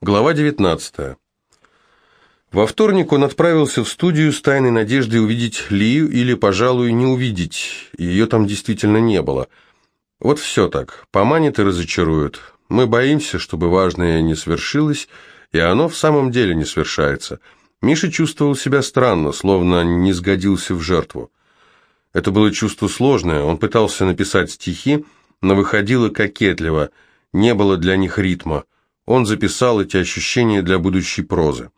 Глава 19. Во вторник он отправился в студию с тайной надеждой увидеть Лию или, пожалуй, не увидеть. Ее там действительно не было. Вот все так. Поманит и разочарует. Мы боимся, чтобы важное не свершилось, и оно в самом деле не свершается. Миша чувствовал себя странно, словно не сгодился в жертву. Это было чувство сложное. Он пытался написать стихи, но выходило кокетливо. Не было для них ритма. Он записал эти ощущения для будущей прозы.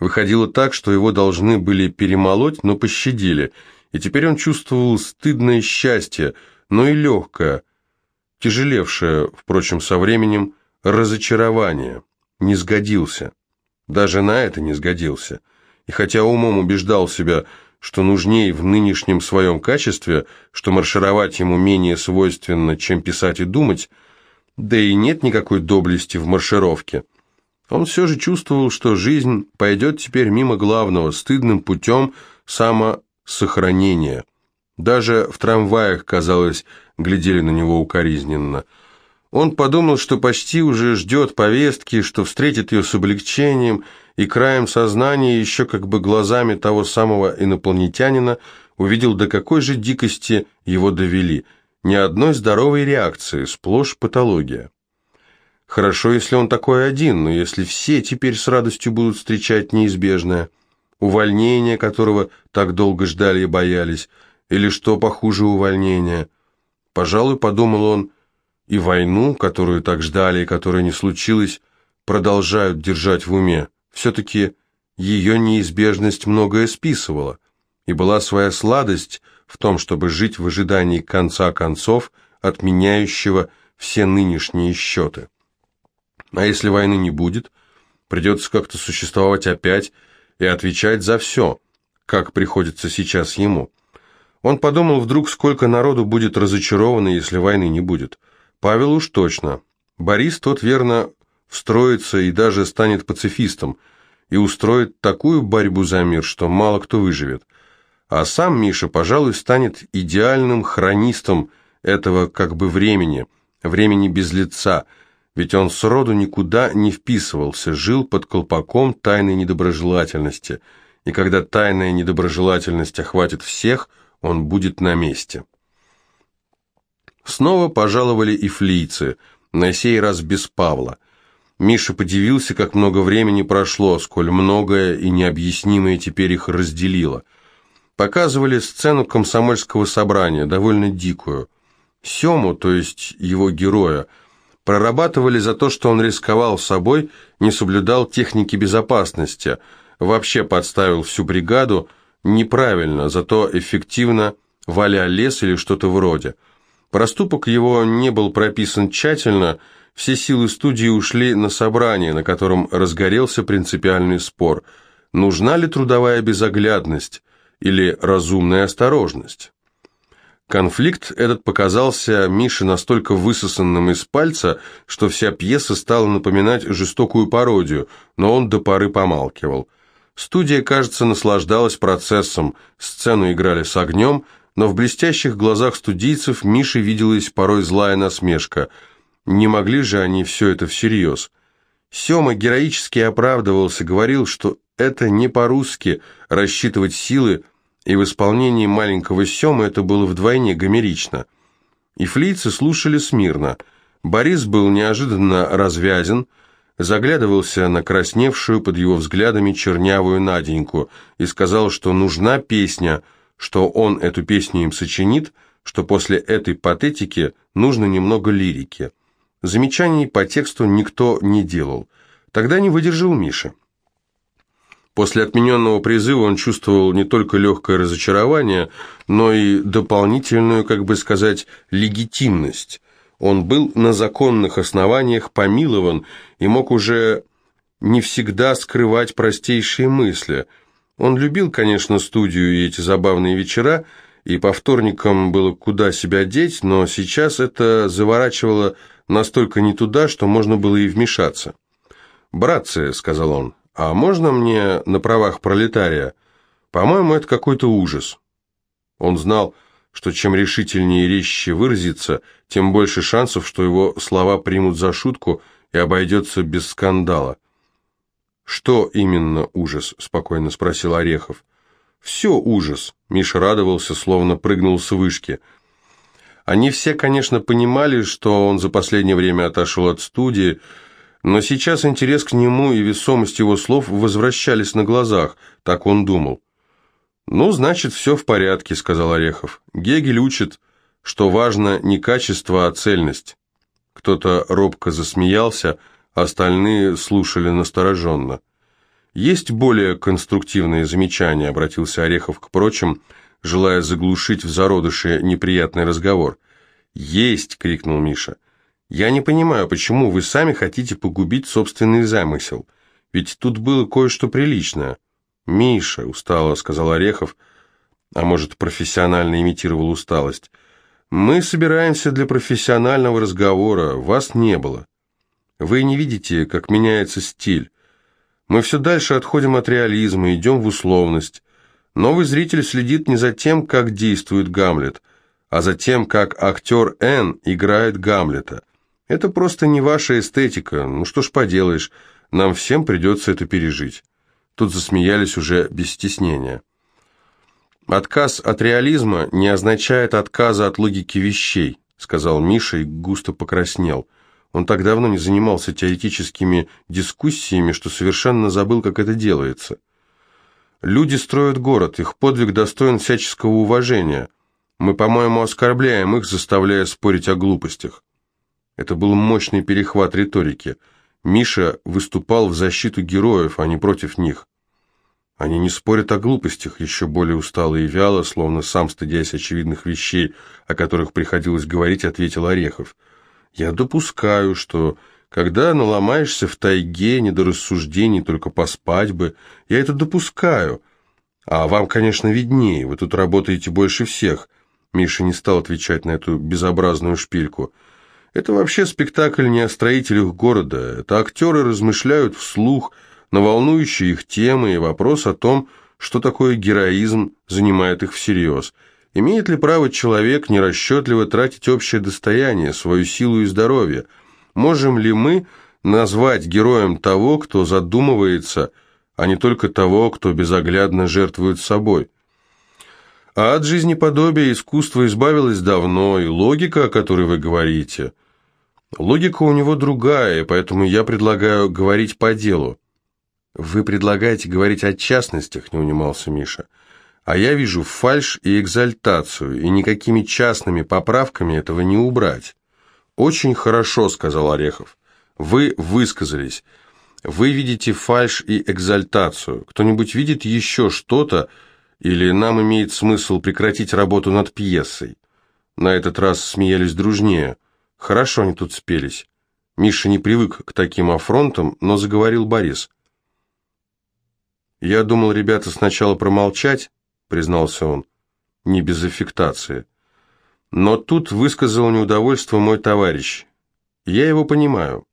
Выходило так, что его должны были перемолоть, но пощадили, и теперь он чувствовал стыдное счастье, но и легкое, тяжелевшее, впрочем, со временем, разочарование. Не сгодился. Даже на это не сгодился. И хотя умом убеждал себя, что нужнее в нынешнем своем качестве, что маршировать ему менее свойственно, чем писать и думать, да и нет никакой доблести в маршировке. Он все же чувствовал, что жизнь пойдет теперь мимо главного, стыдным путем самосохранения. Даже в трамваях, казалось, глядели на него укоризненно. Он подумал, что почти уже ждет повестки, что встретит ее с облегчением, и краем сознания, еще как бы глазами того самого инопланетянина, увидел, до какой же дикости его довели – ни одной здоровой реакции, сплошь патология. Хорошо, если он такой один, но если все теперь с радостью будут встречать неизбежное, увольнение которого так долго ждали и боялись, или что похуже увольнения. Пожалуй, подумал он, и войну, которую так ждали и которая не случилась, продолжают держать в уме. Все-таки ее неизбежность многое списывала, и была своя сладость – в том, чтобы жить в ожидании конца концов, отменяющего все нынешние счеты. А если войны не будет, придется как-то существовать опять и отвечать за все, как приходится сейчас ему. Он подумал вдруг, сколько народу будет разочаровано, если войны не будет. Павел уж точно. Борис тот верно встроится и даже станет пацифистом, и устроит такую борьбу за мир, что мало кто выживет – а сам Миша, пожалуй, станет идеальным хронистом этого как бы времени, времени без лица, ведь он сроду никуда не вписывался, жил под колпаком тайной недоброжелательности, и когда тайная недоброжелательность охватит всех, он будет на месте. Снова пожаловали и флийцы, на сей раз без Павла. Миша подивился, как много времени прошло, сколь многое и необъяснимое теперь их разделило – Показывали сцену комсомольского собрания, довольно дикую. Сему, то есть его героя, прорабатывали за то, что он рисковал собой, не соблюдал техники безопасности, вообще подставил всю бригаду неправильно, зато эффективно валя лес или что-то вроде. Проступок его не был прописан тщательно, все силы студии ушли на собрание, на котором разгорелся принципиальный спор. Нужна ли трудовая безоглядность? Или разумная осторожность. Конфликт этот показался Мише настолько высосанным из пальца, что вся пьеса стала напоминать жестокую пародию, но он до поры помалкивал. Студия, кажется, наслаждалась процессом, сцену играли с огнем, но в блестящих глазах студийцев Мише виделась порой злая насмешка. Не могли же они все это всерьез. Сема героически оправдывался, говорил, что это не по-русски рассчитывать силы, и в исполнении маленького Семы это было вдвойне гомерично. И флейцы слушали смирно. Борис был неожиданно развязен, заглядывался на красневшую под его взглядами чернявую Наденьку и сказал, что нужна песня, что он эту песню им сочинит, что после этой патетики нужно немного лирики. Замечаний по тексту никто не делал. Тогда не выдержал Миша. После отмененного призыва он чувствовал не только легкое разочарование, но и дополнительную, как бы сказать, легитимность. Он был на законных основаниях помилован и мог уже не всегда скрывать простейшие мысли. Он любил, конечно, студию и эти забавные вечера, и по вторникам было куда себя деть, но сейчас это заворачивало настолько не туда, что можно было и вмешаться. «Братцы», — сказал он, «А можно мне на правах пролетария? По-моему, это какой-то ужас». Он знал, что чем решительнее и резче выразиться, тем больше шансов, что его слова примут за шутку и обойдется без скандала. «Что именно ужас?» – спокойно спросил Орехов. «Все ужас», – Миша радовался, словно прыгнул с вышки. Они все, конечно, понимали, что он за последнее время отошел от студии, но сейчас интерес к нему и весомость его слов возвращались на глазах, так он думал. «Ну, значит, все в порядке», — сказал Орехов. «Гегель учит, что важно не качество, а цельность». Кто-то робко засмеялся, остальные слушали настороженно. «Есть более конструктивные замечания», — обратился Орехов к прочим, желая заглушить в зародыше неприятный разговор. «Есть!» — крикнул Миша. «Я не понимаю, почему вы сами хотите погубить собственный замысел? Ведь тут было кое-что приличное». «Миша», — устало сказал Орехов, а может, профессионально имитировал усталость, «мы собираемся для профессионального разговора, вас не было. Вы не видите, как меняется стиль. Мы все дальше отходим от реализма, идем в условность. Новый зритель следит не за тем, как действует Гамлет, а за тем, как актер Н играет Гамлета. Это просто не ваша эстетика, ну что ж поделаешь, нам всем придется это пережить». Тут засмеялись уже без стеснения. «Отказ от реализма не означает отказа от логики вещей», сказал Миша и густо покраснел. Он так давно не занимался теоретическими дискуссиями, что совершенно забыл, как это делается. «Люди строят город, их подвиг достоин всяческого уважения. Мы, по-моему, оскорбляем их, заставляя спорить о глупостях». Это был мощный перехват риторики – Миша выступал в защиту героев, а не против них. Они не спорят о глупостях, еще более устало и вяло, словно сам стыдясь очевидных вещей, о которых приходилось говорить, ответил Орехов. «Я допускаю, что, когда наломаешься в тайге, не до рассуждений, только поспать бы, я это допускаю. А вам, конечно, виднее, вы тут работаете больше всех». Миша не стал отвечать на эту безобразную шпильку – это вообще спектакль не о строителях города. Это актеры размышляют вслух на волнующие их темы и вопрос о том, что такое героизм, занимает их всерьез. Имеет ли право человек нерасчетливо тратить общее достояние, свою силу и здоровье? Можем ли мы назвать героем того, кто задумывается, а не только того, кто безоглядно жертвует собой? А от жизнеподобия искусство избавилось давно, и логика, о которой вы говорите, логика у него другая, поэтому я предлагаю говорить по делу. Вы предлагаете говорить о частностях, не унимался Миша. А я вижу фальшь и экзальтацию, и никакими частными поправками этого не убрать. Очень хорошо, сказал Орехов. Вы высказались. Вы видите фальшь и экзальтацию. Кто-нибудь видит еще что-то, или нам имеет смысл прекратить работу над пьесой? На этот раз смеялись дружнее. Хорошо они тут спелись. Миша не привык к таким афронтам, но заговорил Борис. «Я думал, ребята, сначала промолчать», — признался он, — «не без аффектации. Но тут высказал неудовольство мой товарищ. Я его понимаю.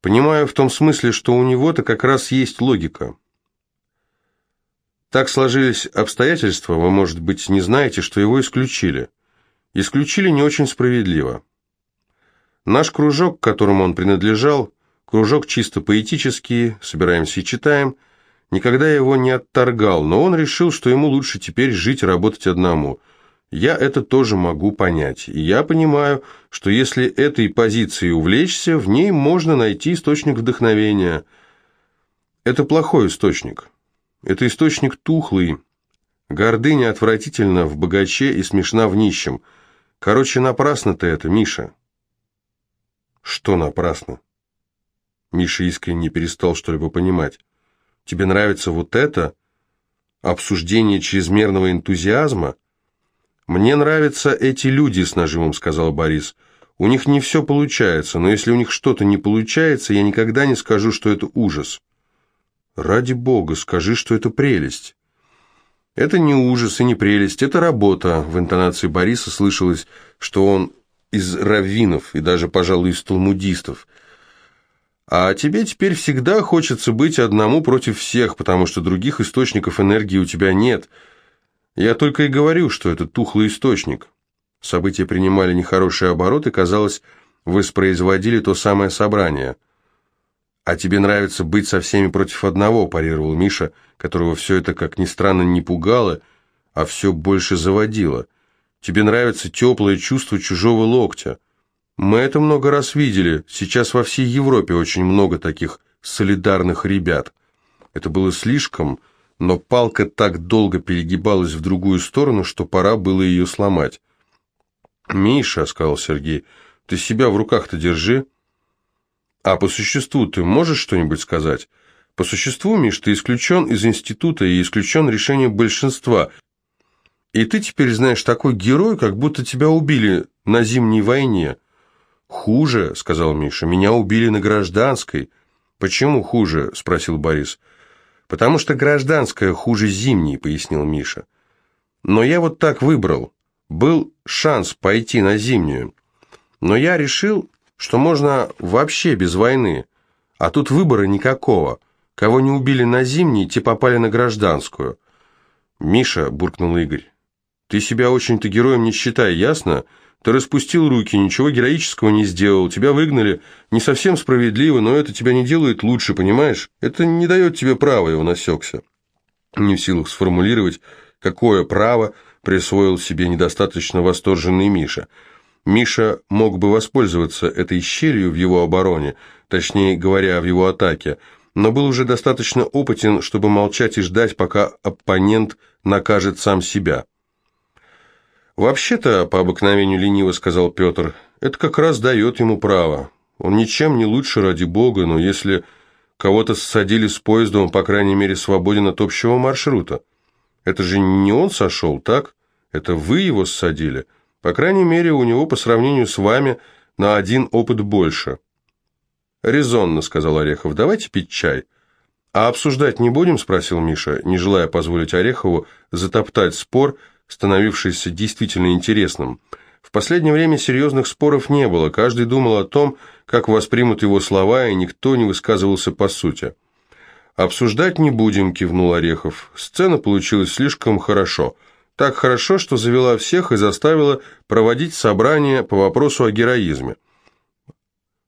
Понимаю в том смысле, что у него-то как раз есть логика. Так сложились обстоятельства, вы, может быть, не знаете, что его исключили. Исключили не очень справедливо. Наш кружок, к которому он принадлежал, кружок чисто поэтический, собираемся и читаем, никогда его не отторгал, но он решил, что ему лучше теперь жить и работать одному. Я это тоже могу понять, и я понимаю, что если этой позицией увлечься, в ней можно найти источник вдохновения. Это плохой источник. Это источник тухлый. Гордыня отвратительна в богаче и смешна в нищем. Короче, напрасно ты это, Миша. Что напрасно? Миша искренне перестал что-либо понимать. Тебе нравится вот это? Обсуждение чрезмерного энтузиазма? Мне нравятся эти люди, с нажимом сказал Борис. У них не все получается, но если у них что-то не получается, я никогда не скажу, что это ужас. Ради бога, скажи, что это прелесть. Это не ужас и не прелесть, это работа. В интонации Бориса слышалось, что он из раввинов и даже, пожалуй, из талмудистов. А тебе теперь всегда хочется быть одному против всех, потому что других источников энергии у тебя нет. Я только и говорю, что это тухлый источник. События принимали нехорошие обороты, казалось, воспроизводили то самое собрание – «А тебе нравится быть со всеми против одного», – парировал Миша, которого все это, как ни странно, не пугало, а все больше заводило. «Тебе нравится теплое чувство чужого локтя. Мы это много раз видели, сейчас во всей Европе очень много таких солидарных ребят. Это было слишком, но палка так долго перегибалась в другую сторону, что пора было ее сломать. «Миша», — сказал Сергей, — «ты себя в руках-то держи». «А по существу ты можешь что-нибудь сказать?» «По существу, Миш, ты исключен из института и исключен решением большинства. И ты теперь, знаешь, такой герой, как будто тебя убили на зимней войне». «Хуже», — сказал Миша, — «меня убили на гражданской». «Почему хуже?» — спросил Борис. «Потому что гражданская хуже зимней», — пояснил Миша. «Но я вот так выбрал. Был шанс пойти на зимнюю. Но я решил, что можно вообще без войны. А тут выбора никакого. Кого не убили на зимней, те попали на гражданскую. «Миша», — буркнул Игорь, — «ты себя очень-то героем не считай, ясно? Ты распустил руки, ничего героического не сделал, тебя выгнали. Не совсем справедливо, но это тебя не делает лучше, понимаешь? Это не дает тебе права, и он осекся. Не в силах сформулировать, какое право присвоил себе недостаточно восторженный Миша. Миша мог бы воспользоваться этой щелью в его обороне, точнее говоря, в его атаке, но был уже достаточно опытен, чтобы молчать и ждать, пока оппонент накажет сам себя. «Вообще-то, по обыкновению лениво сказал Петр, это как раз дает ему право. Он ничем не лучше, ради бога, но если кого-то ссадили с поезда, он, по крайней мере, свободен от общего маршрута. Это же не он сошел, так? Это вы его ссадили. По крайней мере, у него по сравнению с вами на один опыт больше». «Резонно», — сказал Орехов, — «давайте пить чай». «А обсуждать не будем?» — спросил Миша, не желая позволить Орехову затоптать спор, становившийся действительно интересным. В последнее время серьезных споров не было, каждый думал о том, как воспримут его слова, и никто не высказывался по сути. «Обсуждать не будем», – кивнул Орехов. «Сцена получилась слишком хорошо. Так хорошо, что завела всех и заставила проводить собрание по вопросу о героизме.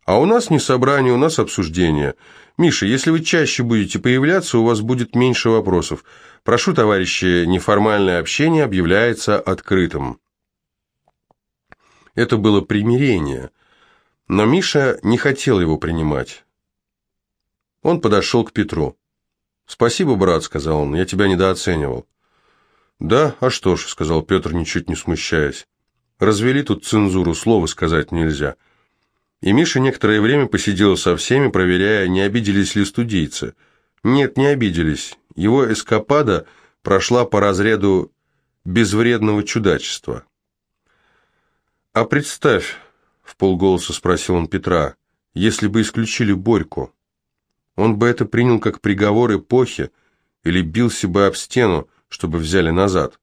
А у нас не собрание, у нас обсуждение. Миша, если вы чаще будете появляться, у вас будет меньше вопросов. Прошу, товарищи, неформальное общение объявляется открытым». Это было примирение, но Миша не хотел его принимать. Он подошел к Петру. «Спасибо, брат», — сказал он, — «я тебя недооценивал». «Да, а что ж», — сказал Петр, ничуть не смущаясь. «Развели тут цензуру, слова сказать нельзя». И Миша некоторое время посидел со всеми, проверяя, не обиделись ли студийцы. Нет, не обиделись. Его эскапада прошла по разряду безвредного чудачества. «А представь», — в полголоса спросил он Петра, — «если бы исключили Борьку, он бы это принял как приговор эпохи или бился бы об стену, чтобы взяли назад».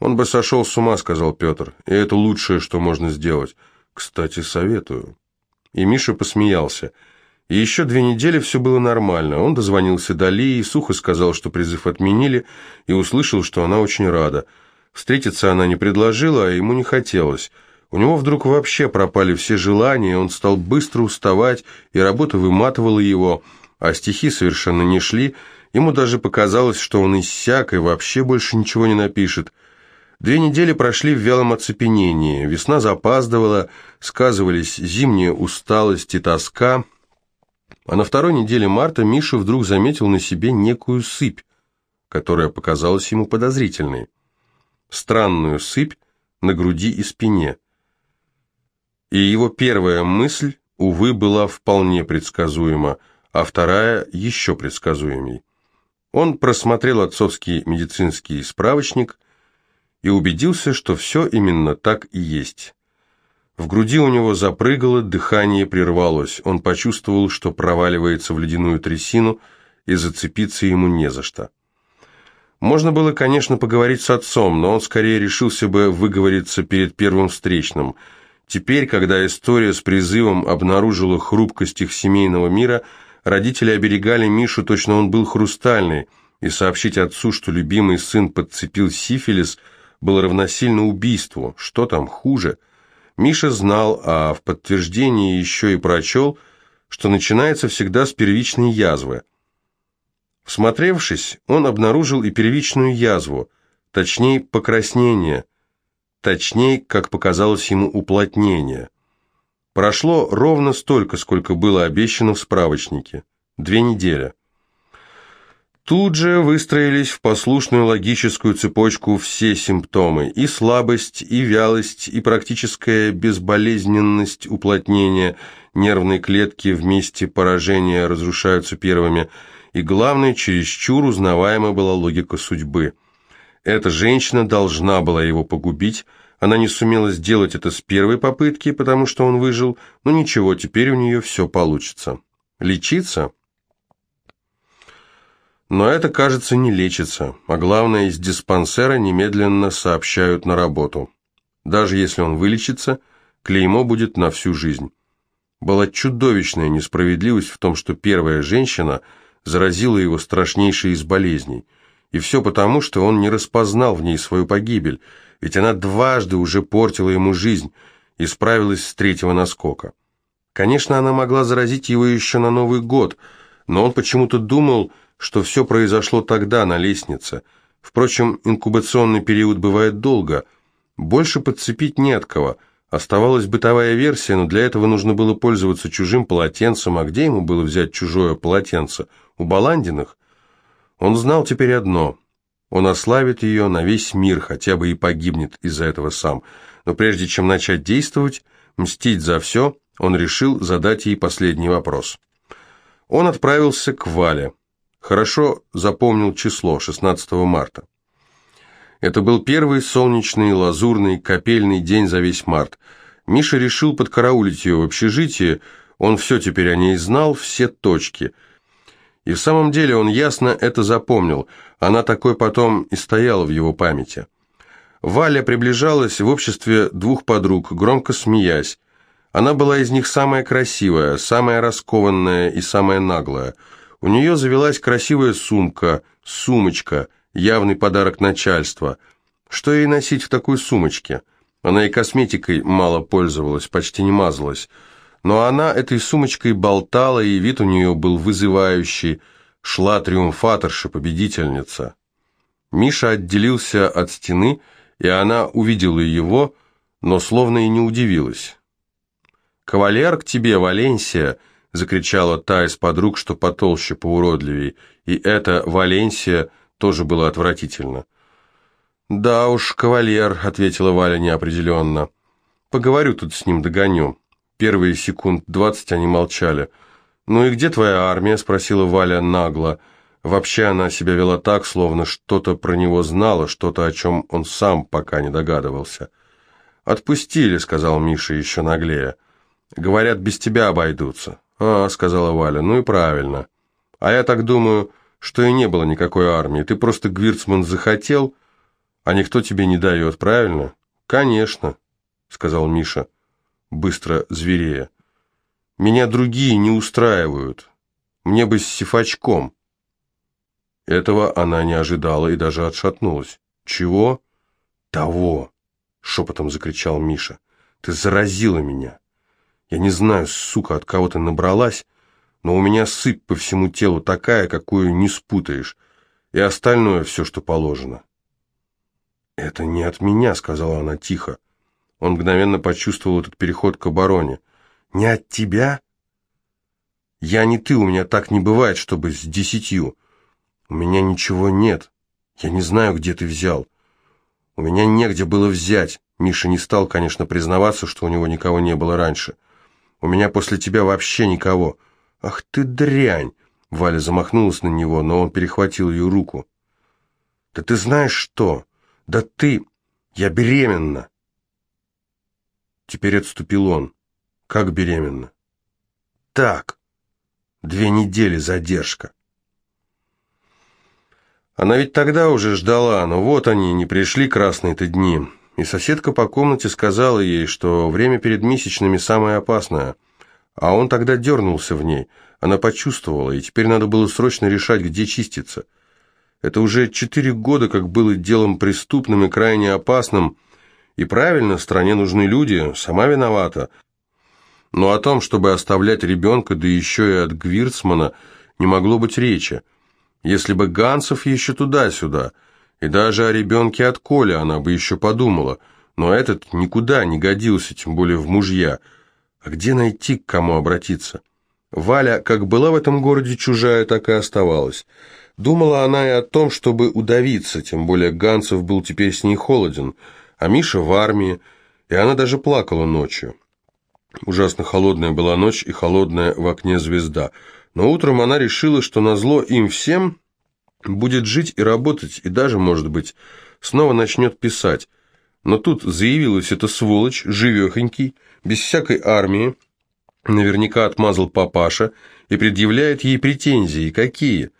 «Он бы сошел с ума», — сказал Петр, — «и это лучшее, что можно сделать. Кстати, советую». И Миша посмеялся. И еще две недели все было нормально. Он дозвонился Дали и сухо сказал, что призыв отменили, и услышал, что она очень рада. Встретиться она не предложила, а ему не хотелось. У него вдруг вообще пропали все желания, он стал быстро уставать, и работа выматывала его, а стихи совершенно не шли. Ему даже показалось, что он иссяк и вообще больше ничего не напишет. Две недели прошли в вялом оцепенении. Весна запаздывала, сказывались зимняя усталость и тоска. А на второй неделе марта Миша вдруг заметил на себе некую сыпь, которая показалась ему подозрительной. Странную сыпь на груди и спине. И его первая мысль, увы, была вполне предсказуема, а вторая еще предсказуемей. Он просмотрел отцовский медицинский справочник – и убедился, что все именно так и есть. В груди у него запрыгало, дыхание прервалось. Он почувствовал, что проваливается в ледяную трясину, и зацепиться ему не за что. Можно было, конечно, поговорить с отцом, но он скорее решился бы выговориться перед первым встречным. Теперь, когда история с призывом обнаружила хрупкость их семейного мира, родители оберегали Мишу, точно он был хрустальный, и сообщить отцу, что любимый сын подцепил сифилис – было равносильно убийству. Что там хуже? Миша знал, а в подтверждении еще и прочел, что начинается всегда с первичной язвы. Всмотревшись, он обнаружил и первичную язву, точнее покраснение, точнее, как показалось ему, уплотнение. Прошло ровно столько, сколько было обещано в справочнике. Две недели. Тут же выстроились в послушную логическую цепочку все симптомы. И слабость, и вялость, и практическая безболезненность уплотнения нервной клетки вместе поражения разрушаются первыми. И главное, чересчур узнаваема была логика судьбы. Эта женщина должна была его погубить, она не сумела сделать это с первой попытки, потому что он выжил, но ничего, теперь у нее все получится. Лечиться? Но это, кажется, не лечится, а главное, из диспансера немедленно сообщают на работу. Даже если он вылечится, клеймо будет на всю жизнь. Была чудовищная несправедливость в том, что первая женщина заразила его страшнейшей из болезней. И все потому, что он не распознал в ней свою погибель, ведь она дважды уже портила ему жизнь и справилась с третьего наскока. Конечно, она могла заразить его еще на Новый год, но он почему-то думал, что все произошло тогда, на лестнице. Впрочем, инкубационный период бывает долго. Больше подцепить не от кого. Оставалась бытовая версия, но для этого нужно было пользоваться чужим полотенцем. А где ему было взять чужое полотенце? У Баландиных? Он знал теперь одно. Он ославит ее на весь мир, хотя бы и погибнет из-за этого сам. Но прежде чем начать действовать, мстить за все, он решил задать ей последний вопрос. Он отправился к Вале. Хорошо запомнил число, 16 марта. Это был первый солнечный, лазурный, капельный день за весь март. Миша решил подкараулить ее в общежитии, он все теперь о ней знал, все точки. И в самом деле он ясно это запомнил, она такой потом и стояла в его памяти. Валя приближалась в обществе двух подруг, громко смеясь. Она была из них самая красивая, самая раскованная и самая наглая – у нее завелась красивая сумка, сумочка, явный подарок начальства. Что ей носить в такой сумочке? Она и косметикой мало пользовалась, почти не мазалась. Но она этой сумочкой болтала, и вид у нее был вызывающий. Шла триумфаторша-победительница. Миша отделился от стены, и она увидела его, но словно и не удивилась. «Кавалер к тебе, Валенсия!» закричала та из подруг, что потолще, поуродливей, и это Валенсия тоже было отвратительно. «Да уж, кавалер», — ответила Валя неопределенно. «Поговорю тут с ним, догоню». Первые секунд двадцать они молчали. «Ну и где твоя армия?» — спросила Валя нагло. Вообще она себя вела так, словно что-то про него знала, что-то, о чем он сам пока не догадывался. «Отпустили», — сказал Миша еще наглее. «Говорят, без тебя обойдутся». «А», — сказала Валя, — «ну и правильно. А я так думаю, что и не было никакой армии. Ты просто, Гвирцман, захотел, а никто тебе не дает, правильно?» «Конечно», — сказал Миша, быстро зверея. «Меня другие не устраивают. Мне бы с сифачком». Этого она не ожидала и даже отшатнулась. «Чего?» «Того!» — шепотом закричал Миша. «Ты заразила меня!» Я не знаю, сука, от кого ты набралась, но у меня сыпь по всему телу такая, какую не спутаешь, и остальное все, что положено. «Это не от меня», — сказала она тихо. Он мгновенно почувствовал этот переход к обороне. «Не от тебя?» «Я не ты, у меня так не бывает, чтобы с десятью. У меня ничего нет. Я не знаю, где ты взял. У меня негде было взять». Миша не стал, конечно, признаваться, что у него никого не было раньше. У меня после тебя вообще никого». «Ах ты дрянь!» Валя замахнулась на него, но он перехватил ее руку. «Да ты знаешь что? Да ты... Я беременна!» Теперь отступил он. «Как беременна?» «Так. Две недели задержка». Она ведь тогда уже ждала, но вот они, не пришли красные-то дни и соседка по комнате сказала ей, что время перед месячными самое опасное. А он тогда дернулся в ней. Она почувствовала, и теперь надо было срочно решать, где чиститься. Это уже четыре года, как было делом преступным и крайне опасным. И правильно, стране нужны люди, сама виновата. Но о том, чтобы оставлять ребенка, да еще и от Гвирцмана, не могло быть речи. Если бы Гансов еще туда-сюда, и даже о ребенке от Коли она бы еще подумала, но этот никуда не годился, тем более в мужья. А где найти, к кому обратиться? Валя, как была в этом городе чужая, так и оставалась. Думала она и о том, чтобы удавиться, тем более Ганцев был теперь с ней холоден, а Миша в армии, и она даже плакала ночью. Ужасно холодная была ночь и холодная в окне звезда, но утром она решила, что назло им всем будет жить и работать, и даже, может быть, снова начнет писать. Но тут заявилась эта сволочь, живехонький, без всякой армии, наверняка отмазал папаша, и предъявляет ей претензии. Какие?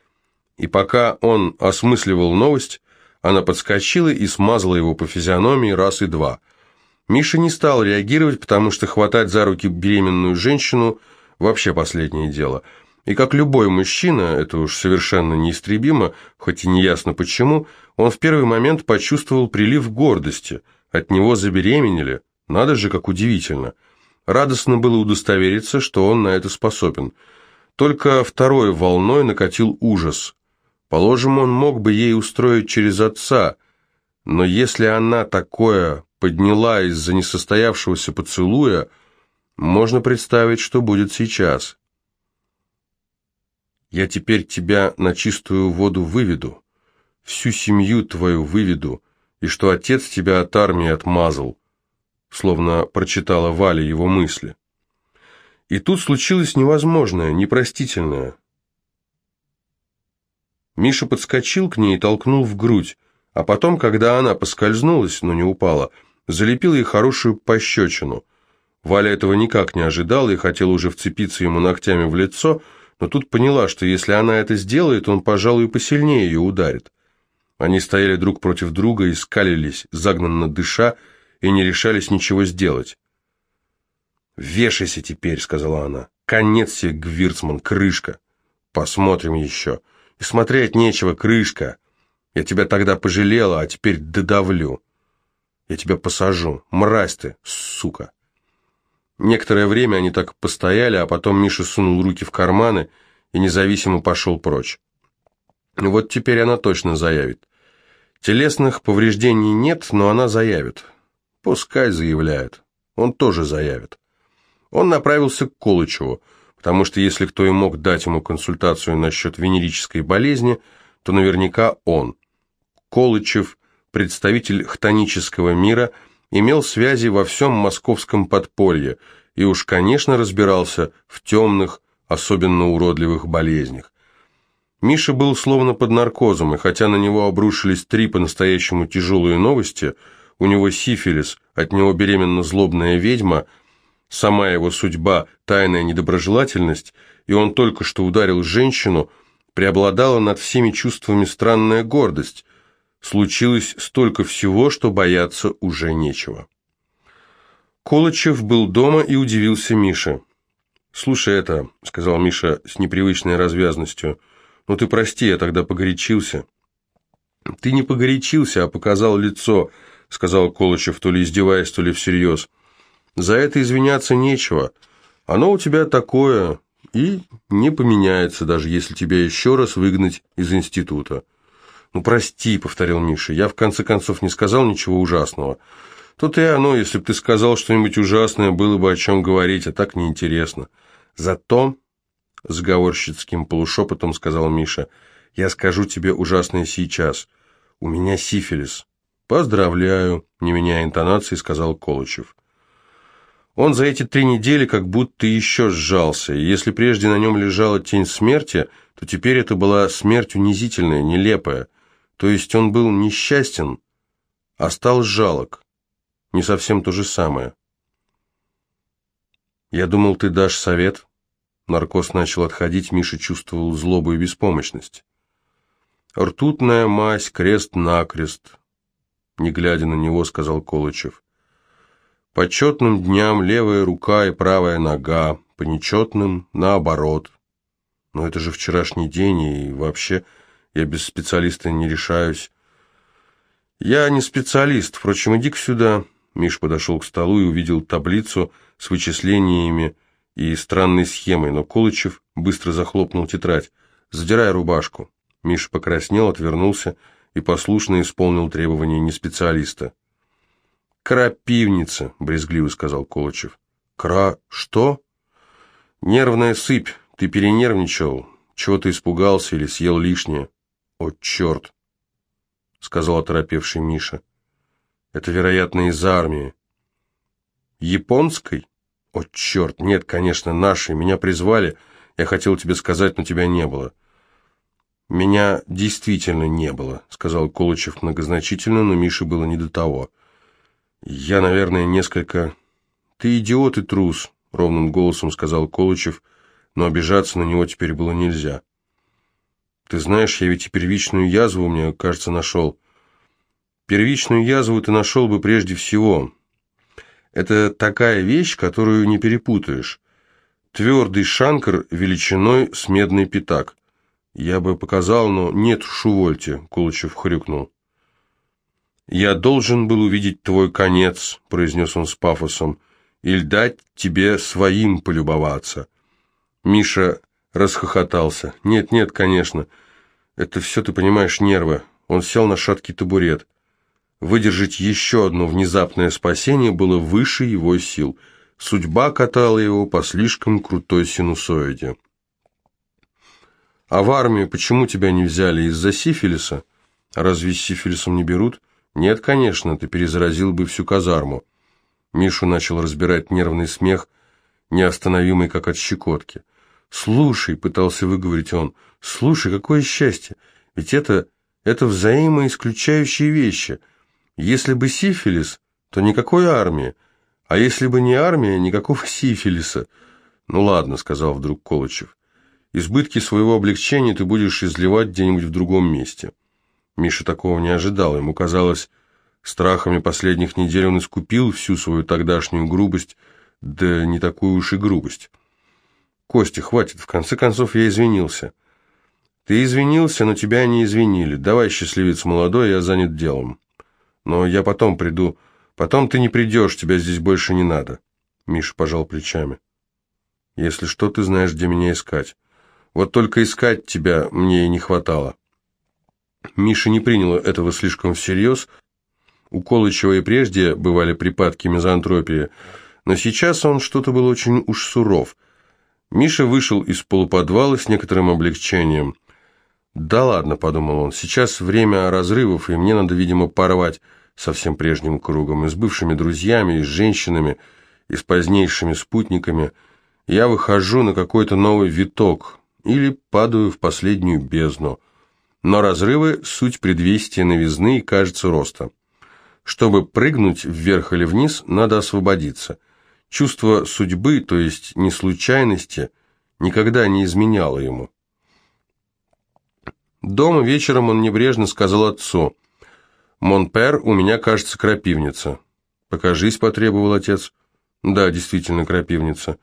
И пока он осмысливал новость, она подскочила и смазала его по физиономии раз и два. Миша не стал реагировать, потому что хватать за руки беременную женщину – вообще последнее дело. И как любой мужчина, это уж совершенно неистребимо, хоть и неясно почему, он в первый момент почувствовал прилив гордости. От него забеременели. Надо же, как удивительно – Радостно было удостовериться, что он на это способен. Только второй волной накатил ужас. Положим, он мог бы ей устроить через отца, но если она такое подняла из-за несостоявшегося поцелуя, можно представить, что будет сейчас. «Я теперь тебя на чистую воду выведу, всю семью твою выведу, и что отец тебя от армии отмазал словно прочитала Валя его мысли. И тут случилось невозможное, непростительное. Миша подскочил к ней и толкнул в грудь, а потом, когда она поскользнулась, но не упала, залепил ей хорошую пощечину. Валя этого никак не ожидала и хотела уже вцепиться ему ногтями в лицо, но тут поняла, что если она это сделает, он, пожалуй, посильнее ее ударит. Они стояли друг против друга и скалились, загнанно дыша, и не решались ничего сделать. «Вешайся теперь», — сказала она. «Конец тебе, Гвирцман, крышка. Посмотрим еще. И смотреть нечего, крышка. Я тебя тогда пожалела, а теперь додавлю. Я тебя посажу. Мразь ты, сука». Некоторое время они так постояли, а потом Миша сунул руки в карманы и независимо пошел прочь. Вот теперь она точно заявит. Телесных повреждений нет, но она заявит. Пускай заявляет. Он тоже заявит. Он направился к Колычеву, потому что если кто и мог дать ему консультацию насчет венерической болезни, то наверняка он. Колычев, представитель хтонического мира, имел связи во всем московском подполье и уж, конечно, разбирался в темных, особенно уродливых болезнях. Миша был словно под наркозом, и хотя на него обрушились три по-настоящему тяжелые новости – у него сифилис, от него беременна злобная ведьма, сама его судьба – тайная недоброжелательность, и он только что ударил женщину, преобладала над всеми чувствами странная гордость. Случилось столько всего, что бояться уже нечего. Колычев был дома и удивился Мише. «Слушай это», — сказал Миша с непривычной развязностью, — «ну ты прости, я тогда погорячился». «Ты не погорячился, а показал лицо», — сказал Колычев, то ли издеваясь, то ли всерьез. «За это извиняться нечего. Оно у тебя такое, и не поменяется, даже если тебя еще раз выгнать из института». «Ну, прости», — повторил Миша, — «я в конце концов не сказал ничего ужасного». «То и оно, если бы ты сказал что-нибудь ужасное, было бы о чем говорить, а так неинтересно». «Зато», — сговорщицким полушепотом сказал Миша, — «я скажу тебе ужасное сейчас. У меня сифилис». «Поздравляю», — не меняя интонации, сказал Колычев. Он за эти три недели как будто еще сжался, и если прежде на нем лежала тень смерти, то теперь это была смерть унизительная, нелепая. То есть он был несчастен, а стал жалок. Не совсем то же самое. «Я думал, ты дашь совет». Наркоз начал отходить, Миша чувствовал злобу и беспомощность. «Ртутная мазь, крест-накрест, не глядя на него, сказал Колычев. По четным дням левая рука и правая нога, по нечетным наоборот. Но это же вчерашний день, и вообще я без специалиста не решаюсь. Я не специалист, впрочем, иди-ка сюда. Миш подошел к столу и увидел таблицу с вычислениями и странной схемой, но Колычев быстро захлопнул тетрадь. «Задирай рубашку». Миша покраснел, отвернулся и послушно исполнил требования неспециалиста. «Крапивница», — брезгливо сказал Колычев. «Кра... что?» «Нервная сыпь. Ты перенервничал. Чего ты испугался или съел лишнее?» «О, черт!» — сказал оторопевший Миша. «Это, вероятно, из армии». «Японской?» «О, черт! Нет, конечно, нашей. Меня призвали. Я хотел тебе сказать, но тебя не было». «Меня действительно не было», — сказал Колычев многозначительно, но Мише было не до того. «Я, наверное, несколько...» «Ты идиот и трус», — ровным голосом сказал Колычев, но обижаться на него теперь было нельзя. «Ты знаешь, я ведь и первичную язву мне, кажется, нашел». «Первичную язву ты нашел бы прежде всего. Это такая вещь, которую не перепутаешь. Твердый шанкр величиной с медный пятак. Я бы показал, но нет, шувольте, Колычев хрюкнул. «Я должен был увидеть твой конец», — произнес он с пафосом, — «или дать тебе своим полюбоваться». Миша расхохотался. «Нет, нет, конечно. Это все, ты понимаешь, нервы». Он сел на шаткий табурет. Выдержать еще одно внезапное спасение было выше его сил. Судьба катала его по слишком крутой синусоиде. «А в армию почему тебя не взяли? Из-за сифилиса? Разве с сифилисом не берут?» «Нет, конечно, ты перезаразил бы всю казарму». Мишу начал разбирать нервный смех, неостановимый, как от щекотки. «Слушай», — пытался выговорить он, — «слушай, какое счастье! Ведь это... это взаимоисключающие вещи. Если бы сифилис, то никакой армии, а если бы не армия, никакого сифилиса». «Ну ладно», — сказал вдруг Колычев, — «избытки своего облегчения ты будешь изливать где-нибудь в другом месте». Миша такого не ожидал. Ему казалось, страхами последних недель он искупил всю свою тогдашнюю грубость, да не такую уж и грубость. «Костя, хватит, в конце концов я извинился». «Ты извинился, но тебя не извинили. Давай, счастливец молодой, я занят делом. Но я потом приду. Потом ты не придешь, тебя здесь больше не надо». Миша пожал плечами. «Если что, ты знаешь, где меня искать. Вот только искать тебя мне и не хватало». Миша не принял этого слишком всерьез. У Колычева и прежде бывали припадки мизантропии, но сейчас он что-то был очень уж суров. Миша вышел из полуподвала с некоторым облегчением. «Да ладно», — подумал он, — «сейчас время разрывов, и мне надо, видимо, порвать со всем прежним кругом, и с бывшими друзьями, и с женщинами, и с позднейшими спутниками. Я выхожу на какой-то новый виток или падаю в последнюю бездну». Но разрывы – суть предвестия новизны и, кажется, роста. Чтобы прыгнуть вверх или вниз, надо освободиться. Чувство судьбы, то есть не случайности, никогда не изменяло ему. Дома вечером он небрежно сказал отцу, «Монпер, у меня, кажется, крапивница». «Покажись», – потребовал отец. «Да, действительно, крапивница.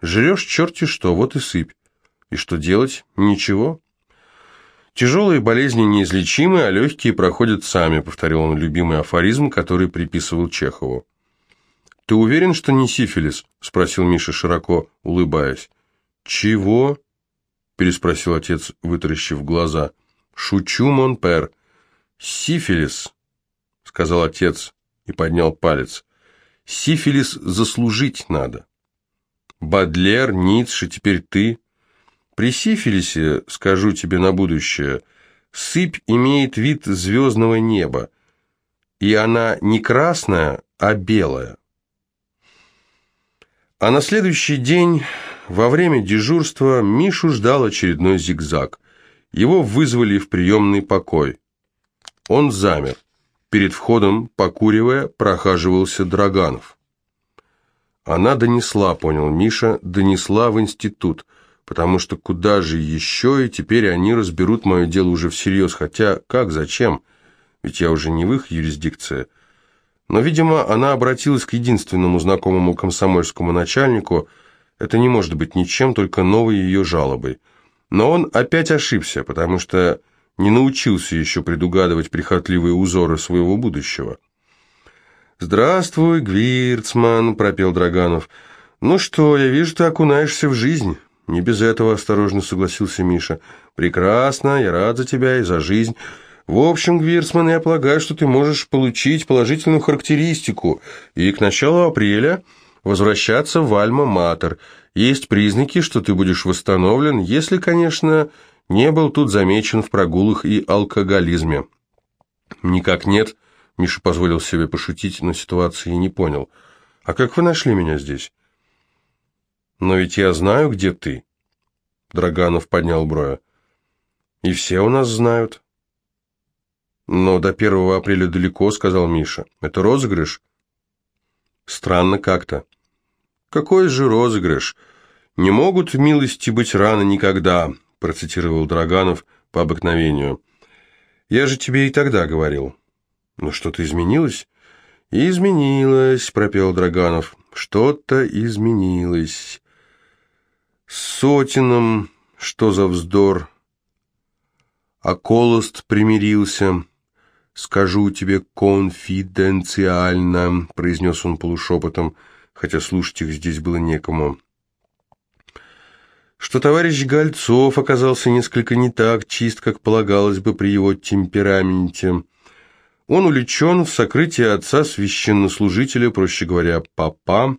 Жрешь черти что, вот и сыпь. И что делать? Ничего». «Тяжелые болезни неизлечимы, а легкие проходят сами», — повторил он любимый афоризм, который приписывал Чехову. «Ты уверен, что не сифилис?» — спросил Миша, широко улыбаясь. «Чего?» — переспросил отец, вытаращив глаза. «Шучу, Монпер. Сифилис», — сказал отец и поднял палец. «Сифилис заслужить надо. Бадлер, Ницше, теперь ты». При сифилисе, скажу тебе на будущее, сыпь имеет вид звездного неба, и она не красная, а белая. А на следующий день, во время дежурства, Мишу ждал очередной зигзаг. Его вызвали в приемный покой. Он замер. Перед входом, покуривая, прохаживался Драганов. Она донесла, понял Миша, донесла в институт – потому что куда же еще, и теперь они разберут мое дело уже всерьез, хотя как, зачем, ведь я уже не в их юрисдикции. Но, видимо, она обратилась к единственному знакомому комсомольскому начальнику, это не может быть ничем, только новой ее жалобой. Но он опять ошибся, потому что не научился еще предугадывать прихотливые узоры своего будущего. «Здравствуй, Гвирцман», — пропел Драганов, — «Ну что, я вижу, ты окунаешься в жизнь». «Не без этого», — осторожно согласился Миша. «Прекрасно, я рад за тебя и за жизнь. В общем, Гвирсман, я полагаю, что ты можешь получить положительную характеристику и к началу апреля возвращаться в Альма-Матер. Есть признаки, что ты будешь восстановлен, если, конечно, не был тут замечен в прогулах и алкоголизме». «Никак нет», — Миша позволил себе пошутить, но ситуации не понял. «А как вы нашли меня здесь?» «Но ведь я знаю, где ты». Драганов поднял броя. «И все у нас знают». «Но до первого апреля далеко», — сказал Миша. «Это розыгрыш?» «Странно как-то». «Какой же розыгрыш? Не могут в милости быть рано никогда», — процитировал Драганов по обыкновению. «Я же тебе и тогда говорил». «Ну что-то изменилось?» «Изменилось», — пропел Драганов. «Что-то изменилось». Сотином, что за вздор. А Колост примирился. «Скажу тебе конфиденциально», — произнес он полушепотом, хотя слушать их здесь было некому. Что товарищ Гольцов оказался несколько не так чист, как полагалось бы при его темпераменте. Он увлечен в сокрытие отца священнослужителя, проще говоря, папа,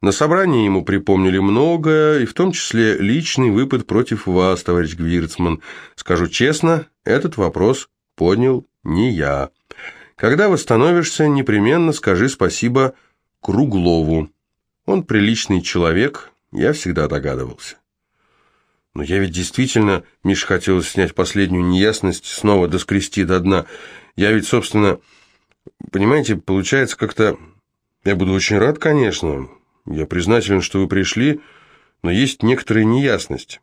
на собрании ему припомнили многое, и в том числе личный выпад против вас, товарищ Гвирцман. Скажу честно, этот вопрос поднял не я. Когда восстановишься, непременно скажи спасибо Круглову. Он приличный человек, я всегда догадывался. Но я ведь действительно, Миша хотел снять последнюю неясность, снова доскрести до дна. Я ведь, собственно, понимаете, получается как-то... Я буду очень рад, конечно, я признателен, что вы пришли, но есть некоторая неясность.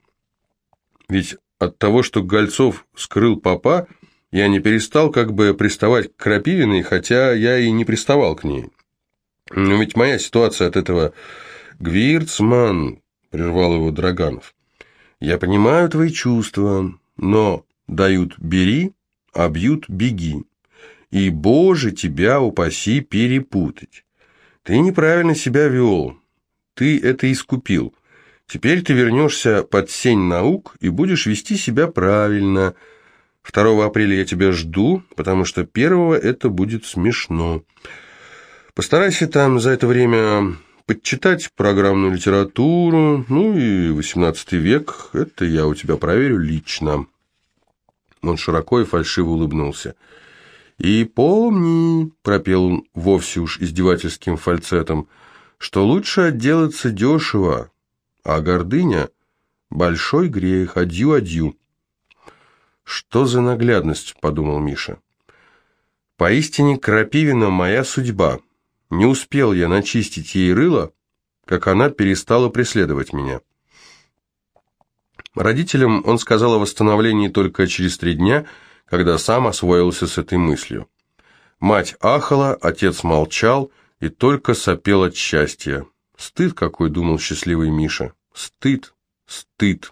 Ведь от того, что Гольцов скрыл папа, я не перестал как бы приставать к Крапивиной, хотя я и не приставал к ней. Но ведь моя ситуация от этого... Гвирцман, прервал его Драганов. Я понимаю твои чувства, но дают бери, а бьют беги. И, Боже, тебя упаси перепутать. Ты неправильно себя вел. Ты это искупил. Теперь ты вернешься под сень наук и будешь вести себя правильно. 2 апреля я тебя жду, потому что первого это будет смешно. Постарайся там за это время подчитать программную литературу, ну и 18 век, это я у тебя проверю лично. Он широко и фальшиво улыбнулся. «И помни», — пропел он вовсе уж издевательским фальцетом, «что лучше отделаться дешево, а гордыня — большой грех, адью-адью». «Что за наглядность?» — подумал Миша. «Поистине Крапивина моя судьба. Не успел я начистить ей рыло, как она перестала преследовать меня». Родителям он сказал о восстановлении только через три дня — когда сам освоился с этой мыслью. Мать ахала, отец молчал и только сопел от счастья. Стыд какой, думал счастливый Миша. Стыд, стыд.